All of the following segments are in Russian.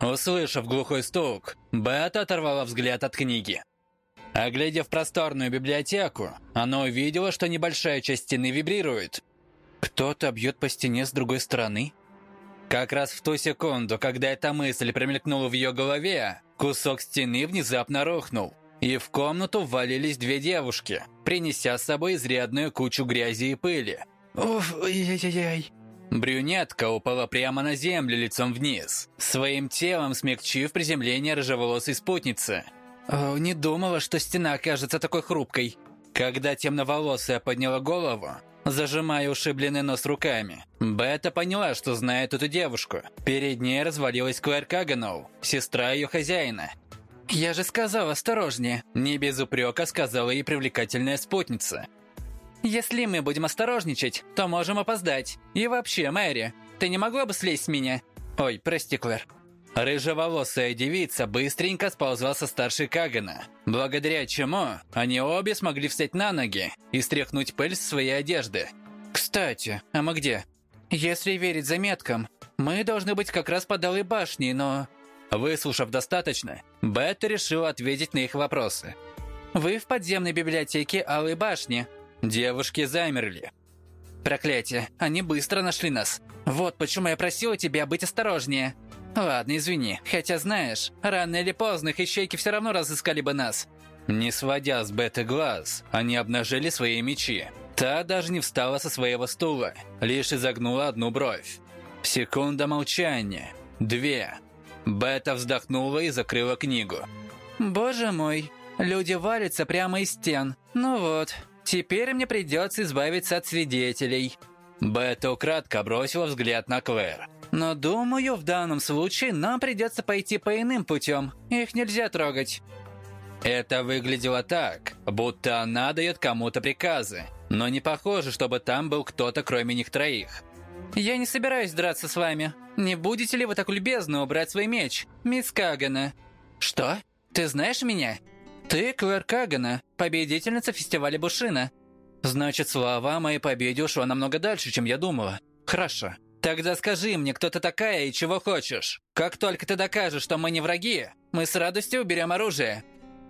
Услышав глухой стук, Бет оторвала взгляд от книги. Оглядев просторную библиотеку, она увидела, что небольшая часть стены вибрирует. Кто-то бьет по стене с другой стороны? Как раз в ту секунду, когда эта мысль промелькнула в ее голове, кусок стены внезапно рухнул, и в комнату ввалились две девушки, принеся с собой изрядную кучу грязи и пыли. Уф, ай-яй-яй. Брюнетка упала прямо на землю лицом вниз, своим телом смягчив приземление рыжеволосой спутницы. О, не думала, что стена окажется такой хрупкой. Когда темноволосая подняла голову, зажимая ушибленный нос руками, Бета поняла, что знает эту девушку. Перед ней развалилась Клэр Каганоу, сестра ее хозяина. «Я же сказал, осторожнее!» Не без упрека сказала ей привлекательная спутница. «Если мы будем осторожничать, то можем опоздать. И вообще, Мэри, ты не могла бы слезть с меня?» «Ой, прости, Клэр». Рыжеволосая девица быстренько сползла со старшей Кагана, благодаря чему они обе смогли встать на ноги и стряхнуть пыль с своей одежды. «Кстати, а мы где?» «Если верить заметкам, мы должны быть как раз под Алой башней, но...» Выслушав достаточно, Бетта решила ответить на их вопросы. «Вы в подземной библиотеке Алой башни». Девушки замерли. «Проклятие, они быстро нашли нас. Вот почему я просила тебя быть осторожнее». «Ладно, извини, хотя знаешь, рано или поздно их ищейки все равно разыскали бы нас». Не сводя с Беты глаз, они обнажили свои мечи. Та даже не встала со своего стула, лишь изогнула одну бровь. Секунда молчания. Две. Бета вздохнула и закрыла книгу. «Боже мой, люди валятся прямо из стен. Ну вот, теперь мне придется избавиться от свидетелей». Бета украдко бросила взгляд на Клэр. «Но думаю, в данном случае нам придется пойти по иным путем. Их нельзя трогать». Это выглядело так, будто она дает кому-то приказы, но не похоже, чтобы там был кто-то кроме них троих. «Я не собираюсь драться с вами. Не будете ли вы так любезны убрать свой меч, мисс Кагана?» «Что? Ты знаешь меня?» «Ты Клэр Кагана, победительница фестиваля Бушина». «Значит, слава о моей победе ушла намного дальше, чем я думала. Хорошо. Тогда скажи мне, кто ты такая и чего хочешь. Как только ты докажешь, что мы не враги, мы с радостью уберем оружие».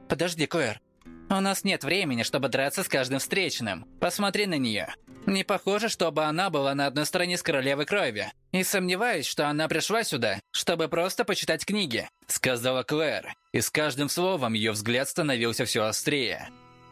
«Подожди, Клэр. У нас нет времени, чтобы драться с каждым встречным. Посмотри на нее. Не похоже, чтобы она была на одной стороне с королевой крови. И сомневаюсь, что она пришла сюда, чтобы просто почитать книги», — сказала Клэр. И с каждым словом ее взгляд становился все острее.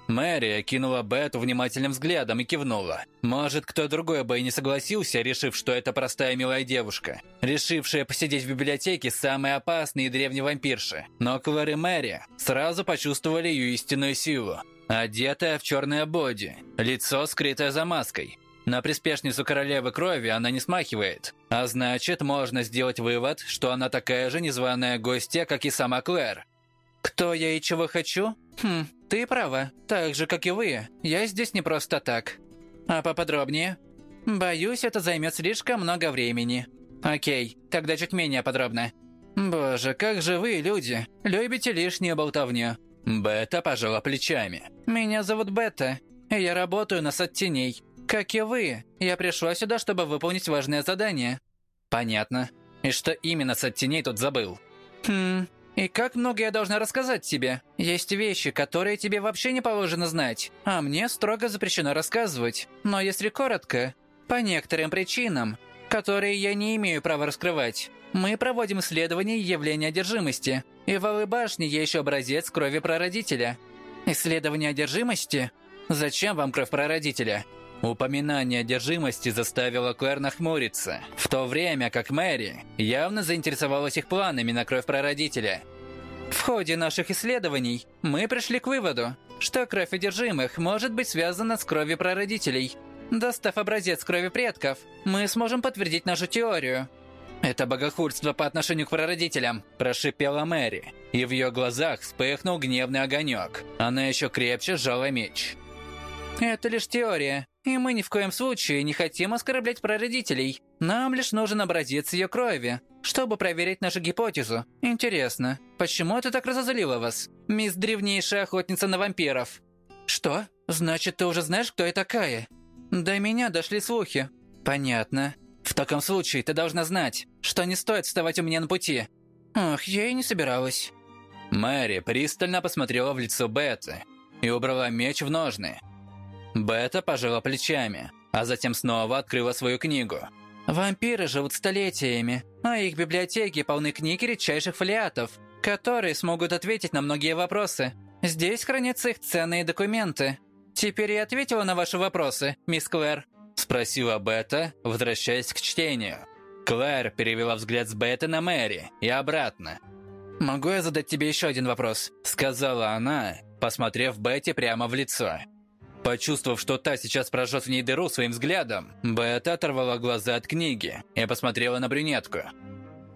Мэри окинула Бету внимательным взглядом и кивнула. Может, кто другой бы и не согласился, решив, что это простая милая девушка, решившая посидеть в библиотеке самой опасной и древней вампирши. Но Клэр и Мэри сразу почувствовали ее истинную силу. Одетая в черное боди, лицо скрытое за маской. На приспешницу королевы крови она не смахивает. А значит, можно сделать вывод, что она такая же незваная гостья, как и сама Клэр. «Кто я и чего хочу? Хм, ты права. Так же, как и вы. Я здесь не просто так. А поподробнее? Боюсь, это займет слишком много времени. Окей, тогда чуть менее подробно. Боже, как же вы, люди, любите лишнюю болтовню. Бета пожала плечами. Меня зовут Бета, и я работаю на сад теней. Как и вы, я пришла сюда, чтобы выполнить важное задание. Понятно. И что именно сад теней тут забыл? Хм, и как много я должна рассказать тебе? Есть вещи, которые тебе вообще не положено знать, а мне строго запрещено рассказывать. Но если коротко, по некоторым причинам, которые я не имею права раскрывать, мы проводим исследование явления одержимости. И в Алой башне еще образец крови прародителя. Исследование одержимости? Зачем вам кровь прародителя? Упоминание одержимости заставило Клэр нахмуриться, в то время как Мэри явно заинтересовалась их планами на кровь прародителя. В ходе наших исследований мы пришли к выводу, что кровь одержимых может быть связана с кровью прародителей. Достав образец крови предков, мы сможем подтвердить нашу теорию. «Это богохульство по отношению к прародителям», – прошипела Мэри, и в ее глазах вспыхнул гневный огонек. Она еще крепче сжала меч. «Это лишь теория. И мы ни в коем случае не хотим оскорблять прародителей. Нам лишь нужен образец ее крови, чтобы проверить нашу гипотезу. Интересно, почему это так разозлило вас, мисс древнейшая охотница на вампиров? Что? Значит, ты уже знаешь, кто я такая? До меня дошли слухи. Понятно. В таком случае ты должна знать, что не стоит вставать у меня на пути. Ах, я и не собиралась. Мэри пристально посмотрела в лицо Беты и убрала меч в ножны. Бета пожала плечами, а затем снова открыла свою книгу. Вампиры живут столетиями, а их библиотеки полны книг и редчайших фолиатов, которые смогут ответить на многие вопросы. Здесь хранятся их ценные документы. Теперь я ответила на ваши вопросы, мисс Клэр. Спросила Бета, возвращаясь к чтению. Клэр перевела взгляд с Беты на Мэри и обратно. «Могу я задать тебе еще один вопрос?» Сказала она, посмотрев Бетти прямо в лицо. Почувствовав, что та сейчас прожжет в ней дыру своим взглядом, Бета оторвала глаза от книги и посмотрела на брюнетку.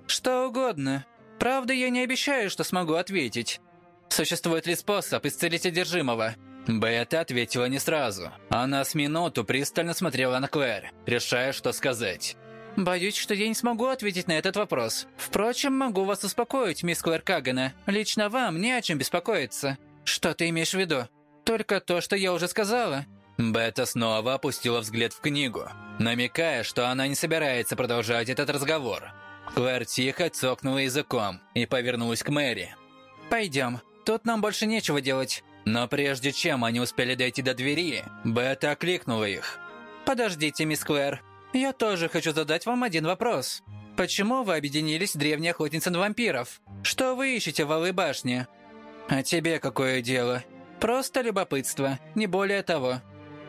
«Что угодно. Правда, я не обещаю, что смогу ответить. Существует ли способ исцелить одержимого?» Бета ответила не сразу. Она с минуту пристально смотрела на Клэр, решая, что сказать. Боюсь, что я не смогу ответить на этот вопрос. Впрочем, могу вас успокоить, мисс Клэр Кагана. Лично вам не о чем беспокоиться. Что ты имеешь в виду? Только то, что я уже сказала. Бета снова опустила взгляд в книгу, намекая, что она не собирается продолжать этот разговор. Клэр тихо цокнула языком и повернулась к Мэри. «Пойдем. Тут нам больше нечего делать». Но прежде чем они успели дойти до двери, Бета окликнула их. «Подождите, мисс Клэр. Я тоже хочу задать вам один вопрос. Почему вы объединились с древней охотницей на вампиров? Что вы ищете в Алой башне? А тебе какое дело? Просто любопытство, не более того».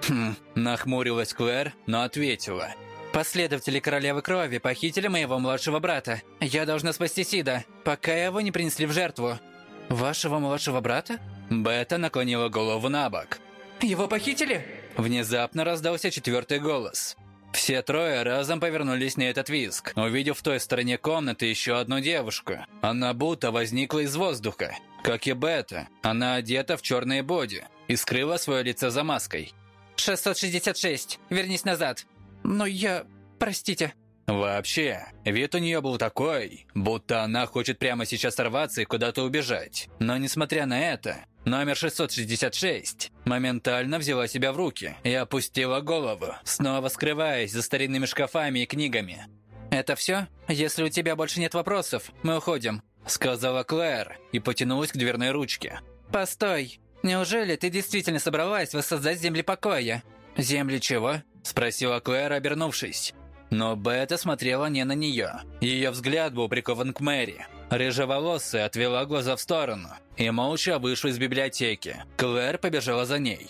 Хм, нахмурилась Клэр, но ответила. «Последователи Королевы Крови похитили моего младшего брата. Я должна спасти Сида, пока его не принесли в жертву». «Вашего младшего брата?» Бета наклонила голову на бок. «Его похитили?» Внезапно раздался четвертый голос. Все трое разом повернулись на этот визг, увидев в той стороне комнаты еще одну девушку. Она будто возникла из воздуха. Как и Бета, она одета в черные боди и скрыла свое лицо за маской. «666, вернись назад!» «Но я... простите...» Вообще, вид у нее был такой, будто она хочет прямо сейчас сорваться и куда-то убежать. Но несмотря на это, номер 666 моментально взяла себя в руки и опустила голову, снова скрываясь за старинными шкафами и книгами. «Это все? Если у тебя больше нет вопросов, мы уходим», сказала Клэр и потянулась к дверной ручке. «Постой, неужели ты действительно собралась воссоздать земли покоя?» «Земли чего?» спросила Клэр, обернувшись. Но Бета смотрела не на нее. Ее взгляд был прикован к Мэри. Рыжеволосая отвела глаза в сторону и молча вышла из библиотеки. Клэр побежала за ней.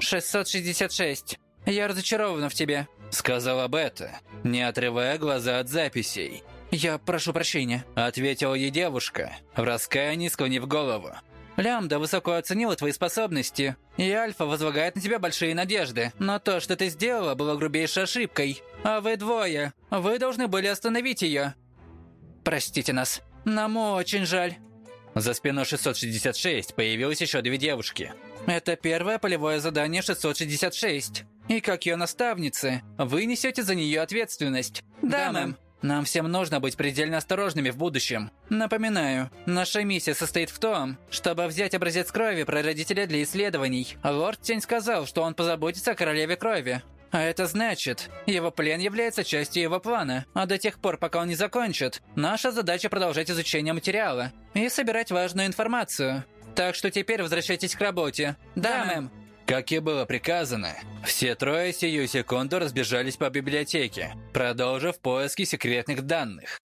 «666. Я разочарована в тебе», — сказала Бета, не отрывая глаза от записей. «Я прошу прощения», — ответила ей девушка, в раскаянии склонив голову. Лямда высоко оценила твои способности, и Альфа возлагает на тебя большие надежды. Но то, что ты сделала, было грубейшей ошибкой. А вы двое, вы должны были остановить ее. Простите нас, нам очень жаль. За спиной 666 появилось еще две девушки. Это первое полевое задание 666. И как ее наставницы, вы несете за нее ответственность. Да, мэм. Нам всем нужно быть предельно осторожными в будущем. Напоминаю, наша миссия состоит в том, чтобы взять образец крови прародителя для исследований. Лорд Тень сказал, что он позаботится о королеве крови. А это значит, его плен является частью его плана, а до тех пор, пока он не закончит, наша задача продолжать изучение материала и собирать важную информацию. Так что теперь возвращайтесь к работе. Да, мэм. Как и было приказано, все трое сию секунду разбежались по библиотеке, продолжив поиски секретных данных.